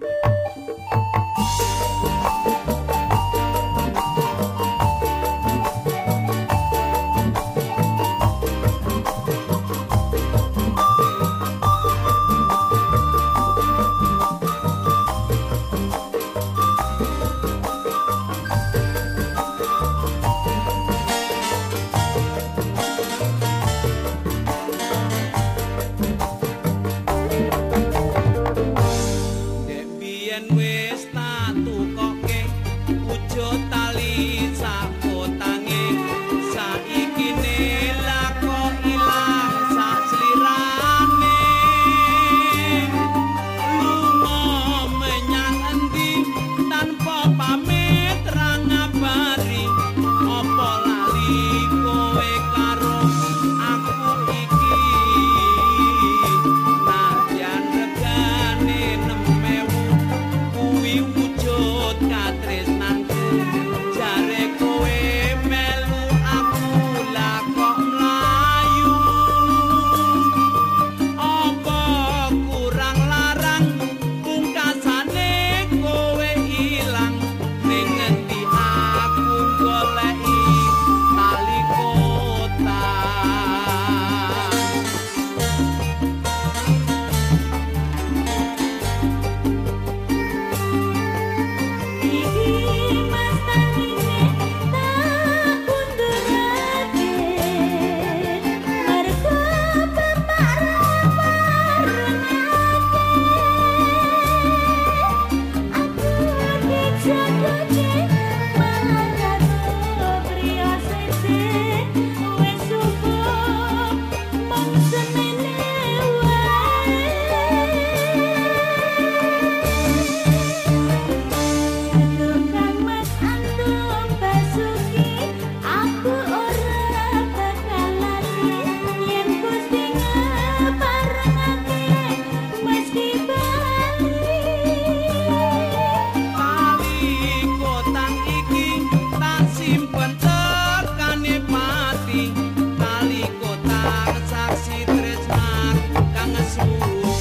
Dek biyen wis trouble. Jesus.